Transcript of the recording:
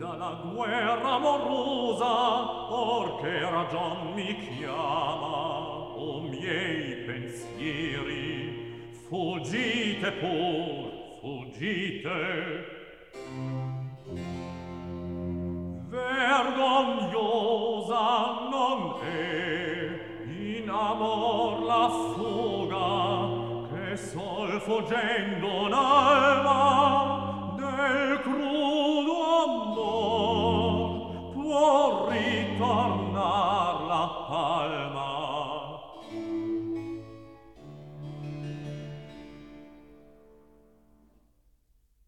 dalla guerra amorosa or che ragion mi chiama. O miei pensieri fuggite pur fuggite. Vergognosa non è in amor la fuga che sol fuggendo nel può ritornar la palma.